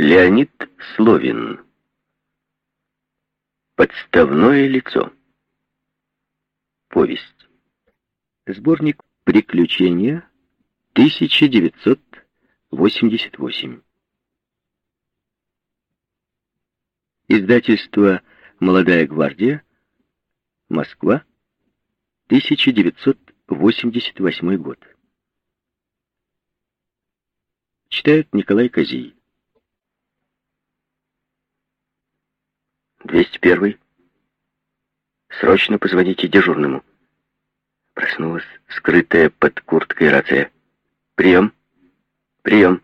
Леонид Словин. Подставное лицо. Повесть. Сборник «Приключения» 1988. Издательство «Молодая гвардия», Москва, 1988 год. Читает Николай Козий. 201. Срочно позвоните дежурному. Проснулась скрытая под курткой рация. Прием. Прием.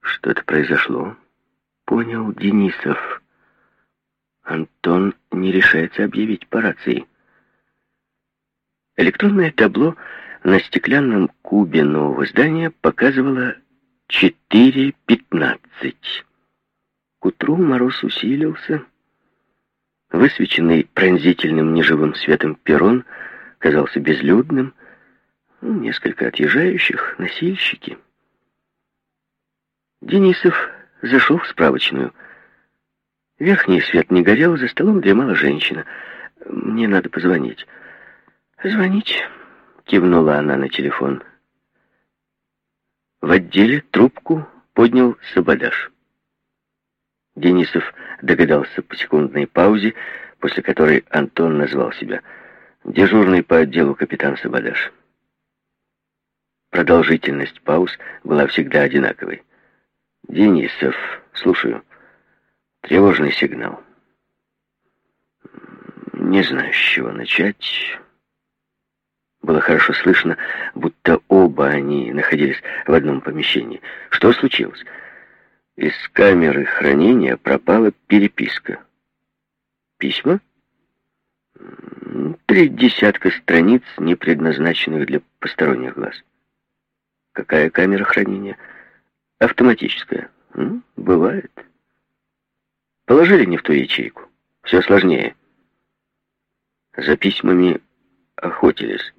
Что-то произошло. Понял Денисов. Антон не решается объявить по рации. Электронное табло на стеклянном кубе нового здания показывало 4.15. К утру мороз усилился. Высвеченный пронзительным неживым светом перрон казался безлюдным. Ну, несколько отъезжающих, носильщики. Денисов зашел в справочную. Верхний свет не горел, за столом дремала женщина. «Мне надо позвонить». «Звонить?» — кивнула она на телефон. В отделе трубку поднял Сабадаш. Денисов догадался по секундной паузе, после которой Антон назвал себя дежурный по отделу капитан Сабадаш. Продолжительность пауз была всегда одинаковой. «Денисов, слушаю. Тревожный сигнал. Не знаю, с чего начать». Было хорошо слышно, будто оба они находились в одном помещении. Что случилось? Из камеры хранения пропала переписка. Письма? Три десятка страниц, не предназначенных для посторонних глаз. Какая камера хранения? Автоматическая. Ну, бывает. Положили не в ту ячейку. Все сложнее. За письмами охотились.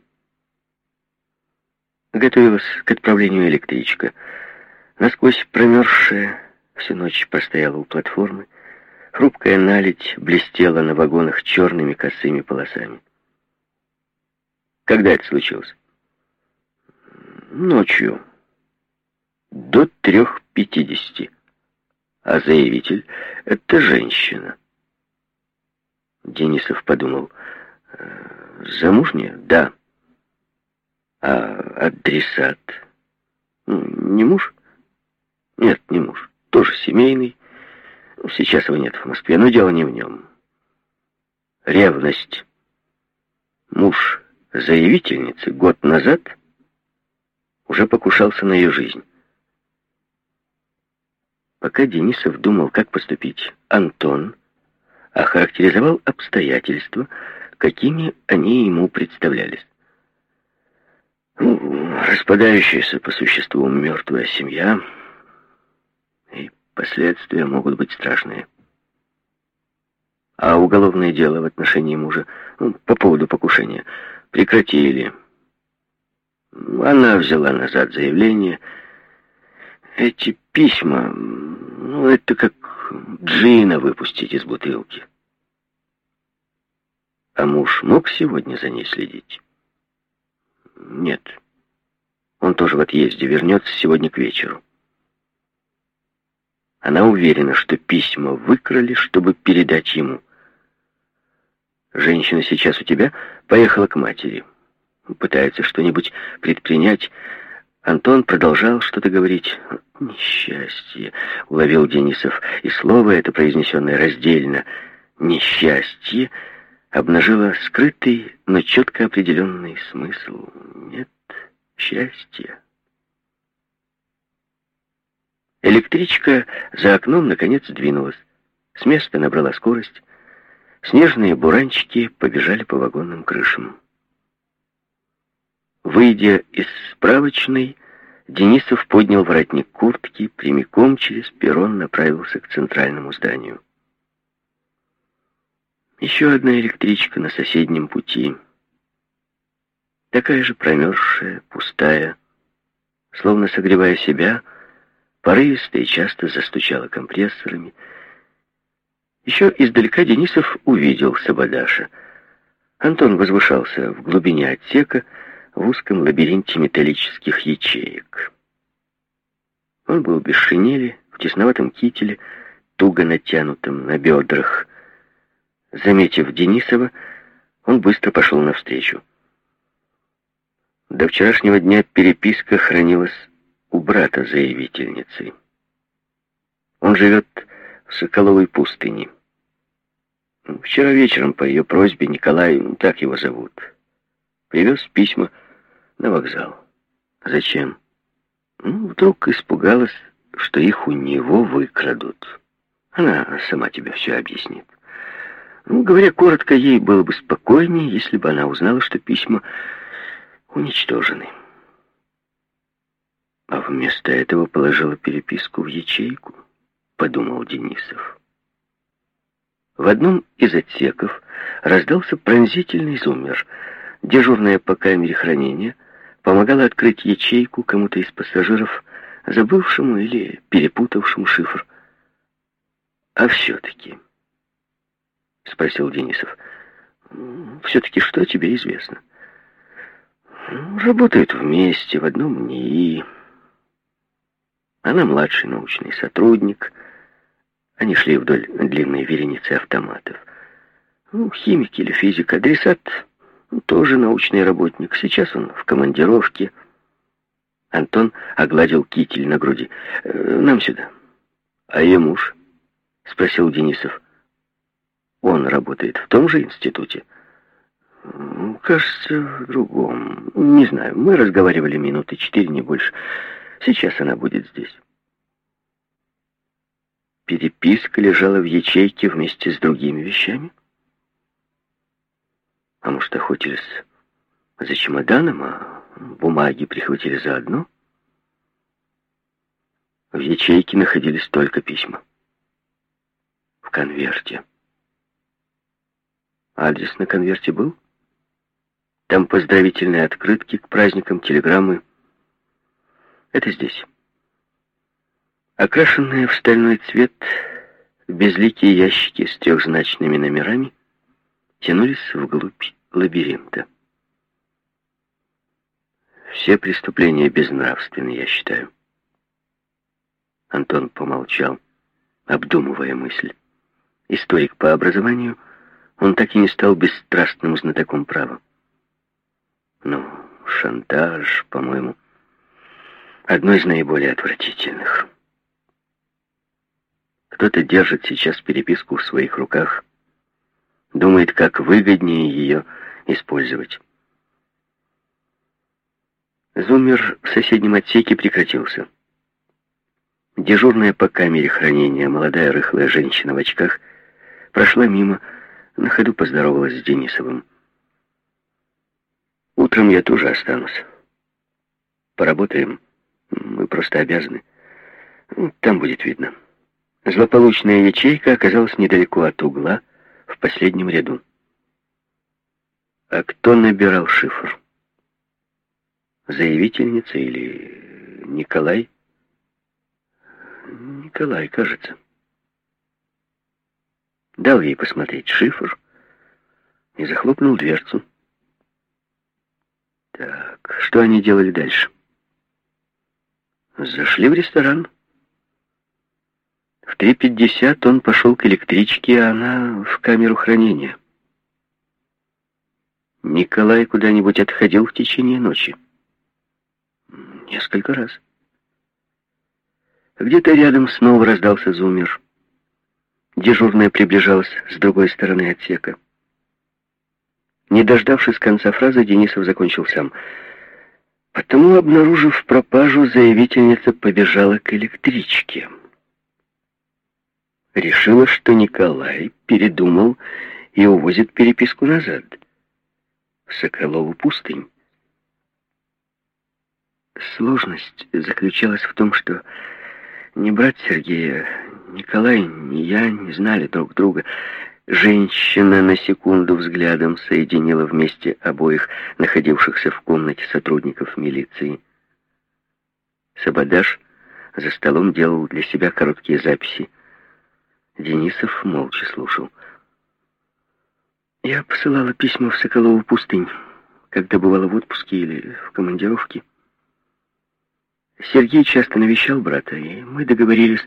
Готовилась к отправлению электричка. Насквозь промерзшая, всю ночь простояла у платформы. Хрупкая наледь блестела на вагонах черными косыми полосами. Когда это случилось? Ночью. До трех пятидесяти. А заявитель — это женщина. Денисов подумал. «Э, замужняя? Да. А адресат? Ну, не муж? Нет, не муж. Тоже семейный. Сейчас его нет в Москве, но дело не в нем. Ревность. Муж заявительницы год назад уже покушался на ее жизнь. Пока Денисов думал, как поступить, Антон охарактеризовал обстоятельства, какими они ему представлялись. Ну, распадающаяся по существу мертвая семья, последствия могут быть страшные. А уголовное дело в отношении мужа ну, по поводу покушения прекратили. Она взяла назад заявление. Эти письма, ну, это как джина выпустить из бутылки. А муж мог сегодня за ней следить? Нет. Он тоже в отъезде, вернется сегодня к вечеру. Она уверена, что письма выкрали, чтобы передать ему. Женщина сейчас у тебя поехала к матери. Пытается что-нибудь предпринять. Антон продолжал что-то говорить. «Несчастье», — уловил Денисов, и слово это, произнесенное раздельно, «несчастье», обнажила скрытый, но четко определенный смысл. Нет счастья. Электричка за окном наконец двинулась. С места набрала скорость. Снежные буранчики побежали по вагонным крышам. Выйдя из справочной, Денисов поднял воротник куртки, прямиком через перрон направился к центральному зданию. Еще одна электричка на соседнем пути. Такая же промерзшая, пустая, словно согревая себя, порывисто и часто застучала компрессорами. Еще издалека Денисов увидел Сабадаша. Антон возвышался в глубине отсека в узком лабиринте металлических ячеек. Он был без шинели, в тесноватом кителе, туго натянутом на бедрах. Заметив Денисова, он быстро пошел навстречу. До вчерашнего дня переписка хранилась у брата заявительницы. Он живет в Соколовой пустыне. Вчера вечером по ее просьбе Николай, ну, так его зовут, привез письма на вокзал. Зачем? Ну, вдруг испугалась, что их у него выкрадут. Она сама тебе все объяснит. Ну, говоря коротко, ей было бы спокойнее, если бы она узнала, что письма уничтожены. А вместо этого положила переписку в ячейку, подумал Денисов. В одном из отсеков раздался пронзительный зуммер. Дежурная по камере хранения помогала открыть ячейку кому-то из пассажиров, забывшему или перепутавшему шифр. «А все-таки?» — спросил Денисов. «Все-таки что тебе известно?» «Работают вместе в одном НИИ. Она младший научный сотрудник». Они шли вдоль длинной вереницы автоматов. Ну, химик или физик, адресат ну, тоже научный работник. Сейчас он в командировке. Антон огладил китель на груди. «Э, «Нам сюда». «А ее муж?» — спросил Денисов. «Он работает в том же институте?» «Кажется, в другом. Не знаю. Мы разговаривали минуты четыре, не больше. Сейчас она будет здесь». Переписка лежала в ячейке вместе с другими вещами? А может, охотились за чемоданом, а бумаги прихватили заодно? В ячейке находились только письма. В конверте. Адрес на конверте был? Там поздравительные открытки к праздникам, телеграммы. Это здесь. Окрашенные в стальной цвет безликие ящики с трехзначными номерами тянулись вглубь лабиринта. Все преступления безнравственны, я считаю. Антон помолчал, обдумывая мысль. Историк по образованию, он так и не стал бесстрастным знатоком права. Но шантаж, по-моему, одно из наиболее отвратительных. Кто-то держит сейчас переписку в своих руках, думает, как выгоднее ее использовать. Зуммер в соседнем отсеке прекратился. Дежурная по камере хранения молодая рыхлая женщина в очках прошла мимо, на ходу поздоровалась с Денисовым. «Утром я тоже останусь. Поработаем. Мы просто обязаны. Там будет видно». Злополучная ячейка оказалась недалеко от угла, в последнем ряду. А кто набирал шифр? Заявительница или Николай? Николай, кажется. Дал ей посмотреть шифр и захлопнул дверцу. Так, что они делали дальше? Зашли в ресторан. В 3.50 он пошел к электричке, а она в камеру хранения. Николай куда-нибудь отходил в течение ночи. Несколько раз. Где-то рядом снова раздался зумер. Дежурная приближалась с другой стороны отсека. Не дождавшись конца фразы, Денисов закончил сам. Потому, обнаружив пропажу, заявительница побежала к электричке решила, что Николай передумал и увозит переписку назад, в Соколову пустынь. Сложность заключалась в том, что ни брат Сергея, Николай, ни я не знали друг друга. Женщина на секунду взглядом соединила вместе обоих находившихся в комнате сотрудников милиции. Сабадаш за столом делал для себя короткие записи. Денисов молча слушал. Я посылала письма в Соколову пустынь, когда бывала в отпуске или в командировке. Сергей часто навещал брата, и мы договорились,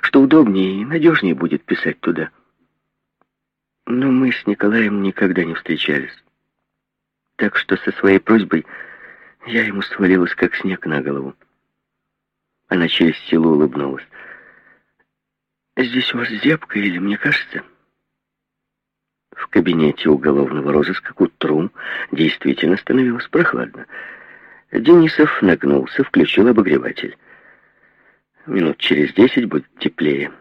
что удобнее и надежнее будет писать туда. Но мы с Николаем никогда не встречались. Так что со своей просьбой я ему свалилась, как снег на голову. Она через силу улыбнулась. «Здесь у вас зябко, или мне кажется?» В кабинете уголовного розыска к утру действительно становилось прохладно. Денисов нагнулся, включил обогреватель. «Минут через десять будет теплее».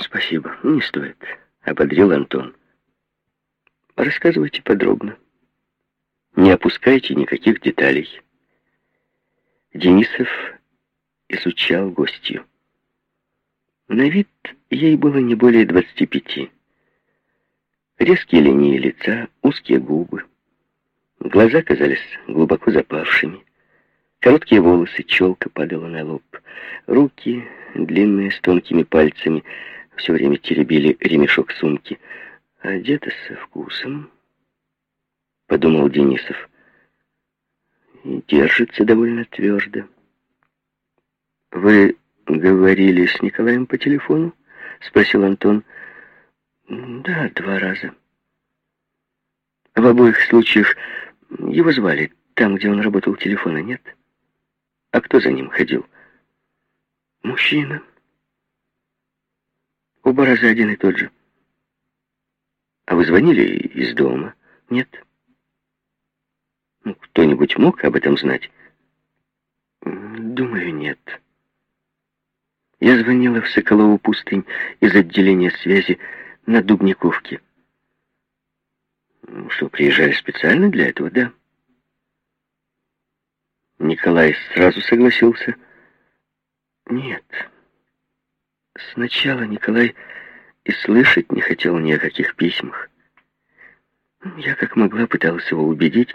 «Спасибо, не стоит», — ободрил Антон. «Рассказывайте подробно. Не опускайте никаких деталей». Денисов изучал гостью. На вид ей было не более двадцати пяти. Резкие линии лица, узкие губы. Глаза казались глубоко запавшими. Короткие волосы, челка падала на лоб. Руки, длинные, с тонкими пальцами, все время теребили ремешок сумки. Одета со вкусом, подумал Денисов и держится довольно твердо. «Вы говорили с Николаем по телефону?» — спросил Антон. «Да, два раза. В обоих случаях его звали там, где он работал, телефона нет. А кто за ним ходил?» «Мужчина. Оба раза один и тот же. А вы звонили из дома? Нет?» Ну, кто-нибудь мог об этом знать? Думаю, нет. Я звонила в Соколову пустынь из отделения связи на Дубниковке. Что, приезжали специально для этого, да? Николай сразу согласился. Нет. Сначала Николай и слышать не хотел ни о каких письмах. Я как могла пыталась его убедить,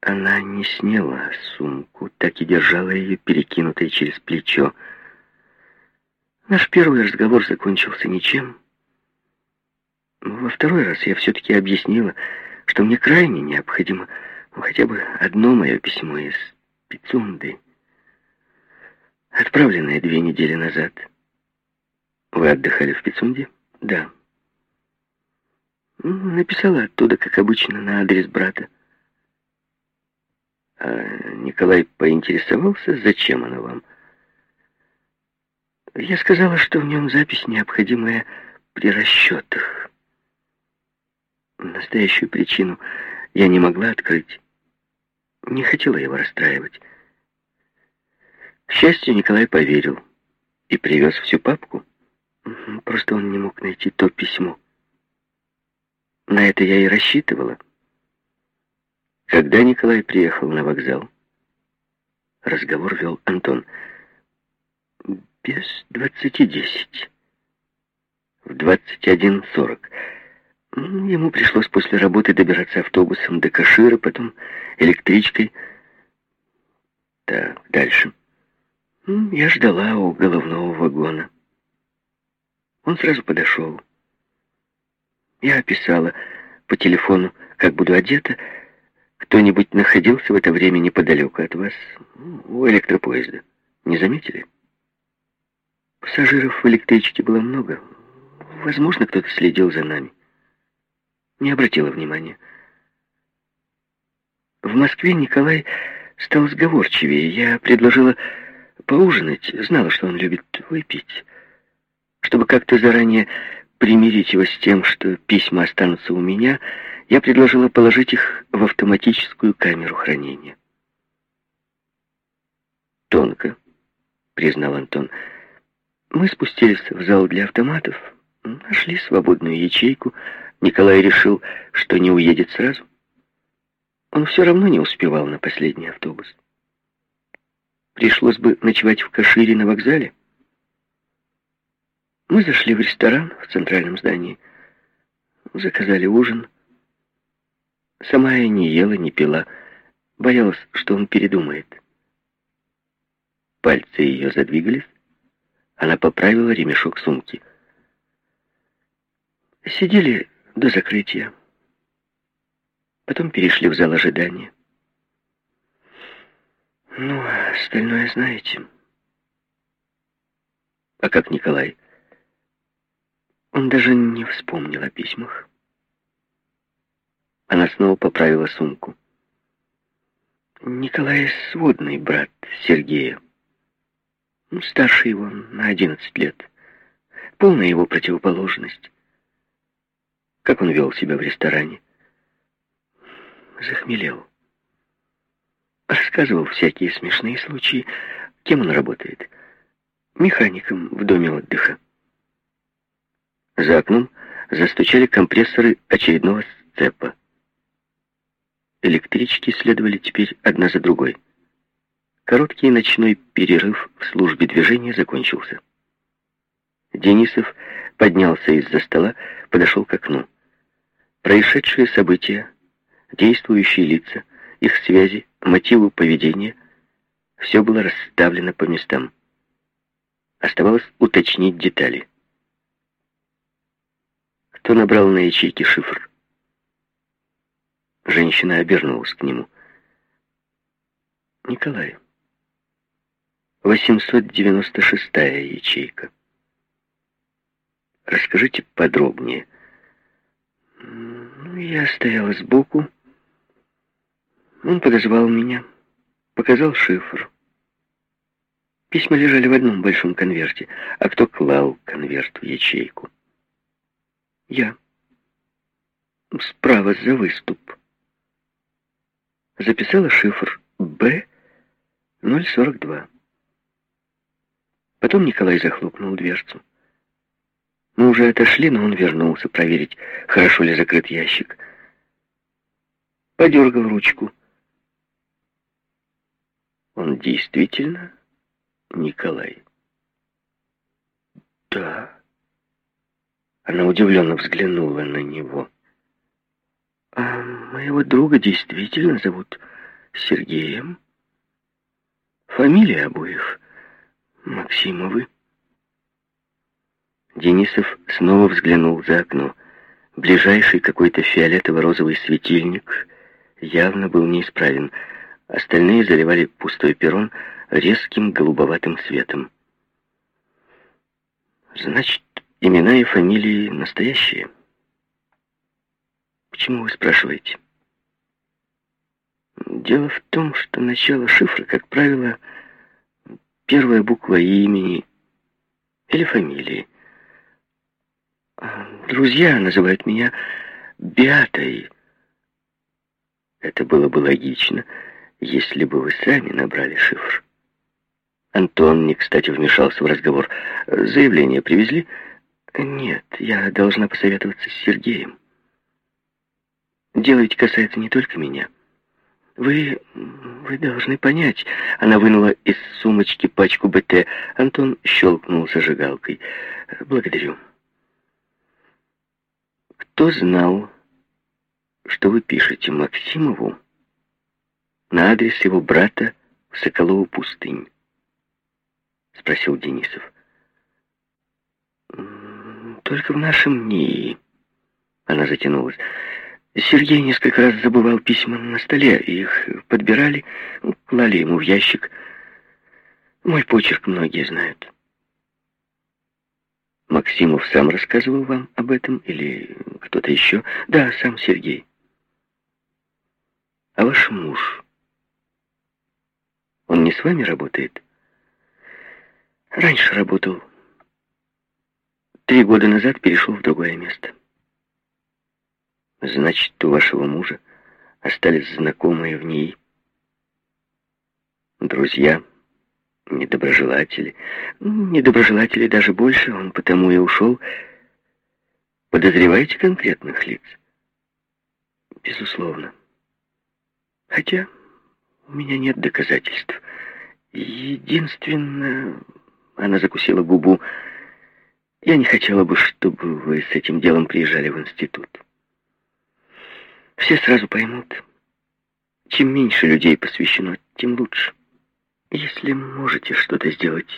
она не сняла сумку, так и держала ее перекинутой через плечо. Наш первый разговор закончился ничем. Во второй раз я все-таки объяснила, что мне крайне необходимо ну, хотя бы одно мое письмо из Пицунды, отправленное две недели назад. Вы отдыхали в Пицунде? Да. Написала оттуда, как обычно, на адрес брата. А Николай поинтересовался, зачем она вам? Я сказала, что в нем запись необходимая при расчетах. Настоящую причину я не могла открыть. Не хотела его расстраивать. К счастью, Николай поверил и привез всю папку. Просто он не мог найти то письмо. На это я и рассчитывала. Когда Николай приехал на вокзал, разговор вел Антон. Без двадцати десять. В двадцать один сорок. Ему пришлось после работы добираться автобусом до Кашира, потом электричкой. Так, дальше. Я ждала у головного вагона. Он сразу подошел. Я описала по телефону, как буду одета, кто-нибудь находился в это время неподалеку от вас, у электропоезда? Не заметили? Пассажиров в электричке было много. Возможно, кто-то следил за нами. Не обратила внимания. В Москве Николай стал сговорчивее. Я предложила поужинать, знала, что он любит выпить. Чтобы как-то заранее примирить его с тем, что письма останутся у меня, я предложила положить их в автоматическую камеру хранения. «Тонко», — признал Антон. «Мы спустились в зал для автоматов, нашли свободную ячейку. Николай решил, что не уедет сразу. Он все равно не успевал на последний автобус. Пришлось бы ночевать в Кашире на вокзале. Мы зашли в ресторан в центральном здании, заказали ужин — Сама я не ела, не пила. Боялась, что он передумает. пальцы ее задвигались, она поправила ремешок сумки. Сидели до закрытия. Потом перешли в зал ожидания. Ну, а остальное знаете. А как Николай? Он даже не вспомнил о письмах. Она снова поправила сумку. Николай сводный брат Сергея. Ну, старше его на одиннадцать лет. Полная его противоположность. Как он вел себя в ресторане? Захмелел. Рассказывал всякие смешные случаи. Кем он работает? Механиком в доме отдыха. За окном застучали компрессоры очередного сцепа. Электрички следовали теперь одна за другой. Короткий ночной перерыв в службе движения закончился. Денисов поднялся из-за стола, подошел к окну. Происшедшие события, действующие лица, их связи, мотивы поведения — все было расставлено по местам. Оставалось уточнить детали. Кто набрал на ячейке шифр? Женщина обернулась к нему. Николай. 896-я ячейка. Расскажите подробнее. Ну, я стояла сбоку. Он подозвал меня, показал шифр. Письма лежали в одном большом конверте, а кто клал конверт в ячейку? Я. Справа за выступ записала шифр Б-042. Потом Николай захлопнул дверцу. Мы уже отошли, но он вернулся проверить, хорошо ли закрыт ящик. Подергал ручку. Он действительно Николай. Да. Она удивленно взглянула на него. А моего друга действительно зовут Сергеем. Фамилия обоих Максимовы. Денисов снова взглянул за окно. Ближайший какой-то фиолетово-розовый светильник явно был неисправен. Остальные заливали пустой перрон резким голубоватым светом. Значит, имена и фамилии настоящие. Почему вы спрашиваете? Дело в том, что начало шифра, как правило, первая буква имени или фамилии. Друзья называют меня Беатой. Это было бы логично, если бы вы сами набрали шифр. Антон не кстати вмешался в разговор. Заявление привезли? Нет, я должна посоветоваться с Сергеем. Дело ведь касается не только меня. Вы... вы должны понять. Она вынула из сумочки пачку БТ. Антон щелкнул зажигалкой. Благодарю. Кто знал, что вы пишете Максимову на адрес его брата в Соколову пустынь? Спросил Денисов. Только в нашем НИИ. Она затянулась. Сергей несколько раз забывал письма на столе, их подбирали, клали ему в ящик. Мой почерк многие знают. Максимов сам рассказывал вам об этом или кто-то еще? Да, сам Сергей. А ваш муж? Он не с вами работает? Раньше работал. Три года назад перешел в другое место. Значит, у вашего мужа остались знакомые в ней, друзья, недоброжелатели. Недоброжелатели даже больше, он потому и ушел. Подозреваете конкретных лиц? Безусловно. Хотя у меня нет доказательств. Единственное, она закусила губу, я не хотела бы, чтобы вы с этим делом приезжали в институт. Все сразу поймут. Чем меньше людей посвящено, тем лучше. Если можете что-то сделать,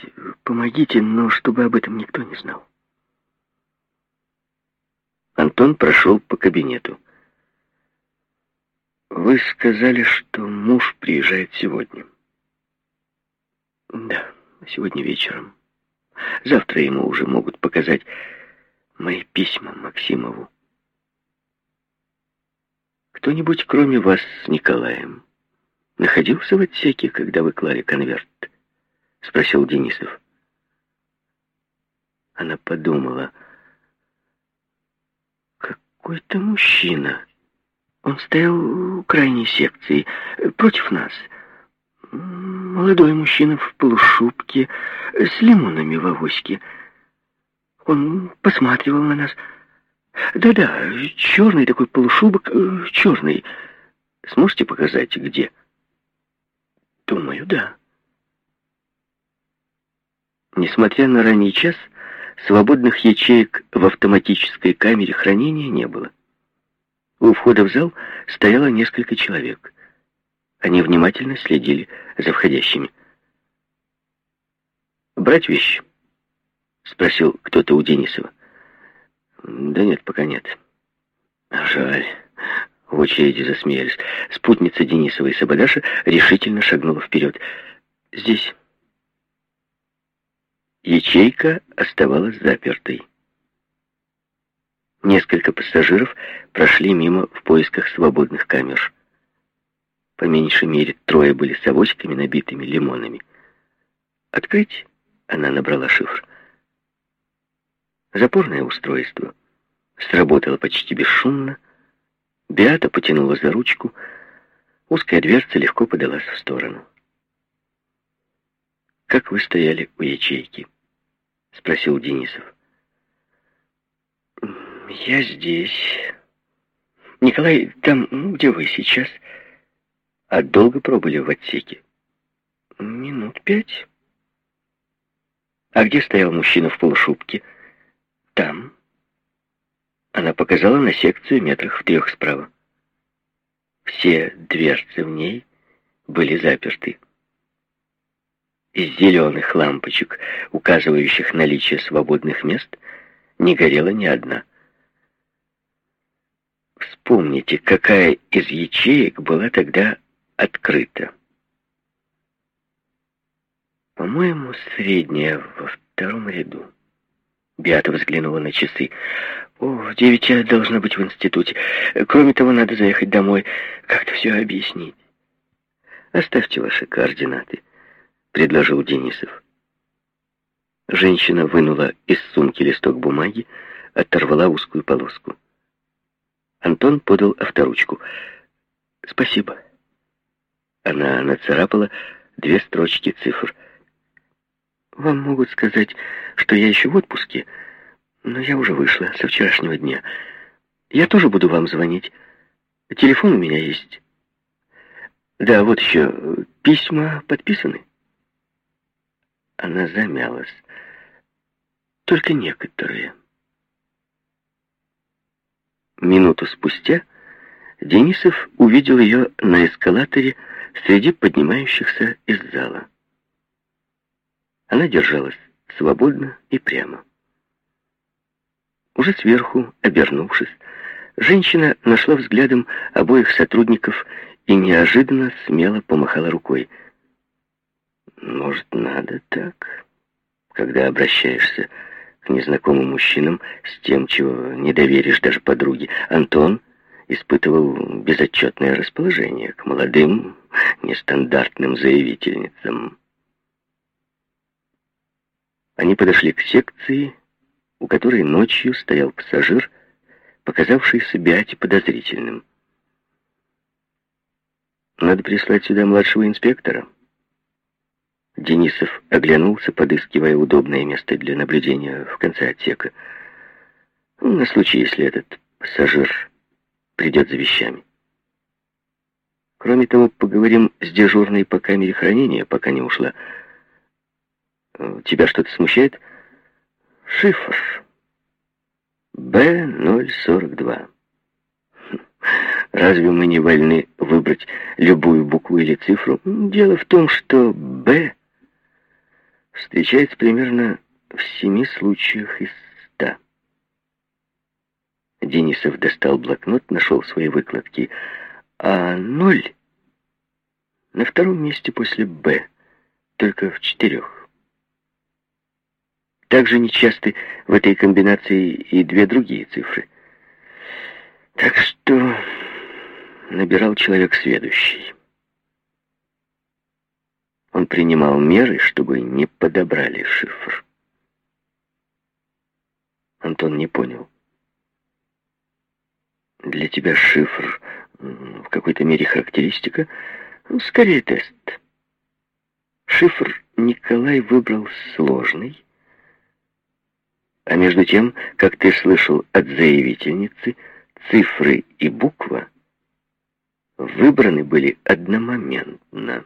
помогите, но чтобы об этом никто не знал. Антон прошел по кабинету. Вы сказали, что муж приезжает сегодня. Да, сегодня вечером. Завтра ему уже могут показать мои письма Максимову. Кто-нибудь, кроме вас с Николаем, находился в отсеке, когда вы клали конверт? Спросил Денисов. Она подумала. Какой-то мужчина. Он стоял у крайней секции, против нас. Молодой мужчина в полушубке, с лимонами в авоське. Он посматривал на нас. Да-да, черный такой полушубок, э, черный. Сможете показать, где? Думаю, да. Несмотря на ранний час, свободных ячеек в автоматической камере хранения не было. У входа в зал стояло несколько человек. Они внимательно следили за входящими. «Брать вещи?» — спросил кто-то у Денисова. «Да нет, пока нет». «Жаль». В очереди засмеялись. Спутница Денисова и Сабадаша решительно шагнула вперед. «Здесь». Ячейка оставалась запертой. Несколько пассажиров прошли мимо в поисках свободных камер. По меньшей мере трое были с авоськами, набитыми лимонами. «Открыть?» — она набрала шифр. Запорное устройство сработало почти бесшумно. Беата потянула за ручку. Узкая дверца легко подалась в сторону. «Как вы стояли у ячейки?» — спросил Денисов. «Я здесь. Николай, там, ну, где вы сейчас?» «А долго пробыли в отсеке?» «Минут пять». «А где стоял мужчина в полушубке?» «Там». Она показала на секцию метрах в трех справа. Все дверцы в ней были заперты. Из зеленых лампочек, указывающих наличие свободных мест, не горела ни одна. Вспомните, какая из ячеек была тогда открыта. По-моему, средняя во втором ряду. Биата взглянула на часы. «О, в девять я должна быть в институте. Кроме того, надо заехать домой. Как-то все объяснить». «Оставьте ваши координаты», — предложил Денисов. Женщина вынула из сумки листок бумаги, оторвала узкую полоску. Антон подал авторучку. «Спасибо». Она нацарапала две строчки цифр. «Вам могут сказать, что я еще в отпуске, но я уже вышла со вчерашнего дня. Я тоже буду вам звонить. Телефон у меня есть. Да, вот еще. Письма подписаны?» Она замялась. «Только некоторые». Минуту спустя Денисов увидел ее на эскалаторе среди поднимающихся из зала. Она держалась свободно и прямо. Уже сверху, обернувшись, женщина нашла взглядом обоих сотрудников и неожиданно смело помахала рукой. «Может, надо так, когда обращаешься к незнакомым мужчинам с тем, чего не доверишь даже подруге. Антон испытывал безотчетное расположение к молодым, нестандартным заявительницам. Они подошли к секции, у которой ночью стоял пассажир, показавшийся Беате подозрительным. «Надо прислать сюда младшего инспектора», Денисов оглянулся, подыскивая удобное место для наблюдения в конце отсека. Ну, на случай, если этот пассажир придет за вещами. Кроме того, поговорим с дежурной по камере хранения, пока не ушла. Тебя что-то смущает? Шифр. Б-042. Разве мы не вольны выбрать любую букву или цифру? Дело в том, что «Б» встречается примерно в семи случаях из. Денисов достал блокнот, нашел свои выкладки, а ноль на втором месте после «Б», только в четырех. Также нечасты в этой комбинации и две другие цифры. Так что набирал человек следующий. Он принимал меры, чтобы не подобрали шифр. Антон не понял. Для тебя шифр в какой-то мере характеристика, ну, скорее тест. Шифр Николай выбрал сложный, а между тем, как ты слышал от заявительницы, цифры и буква выбраны были одномоментно.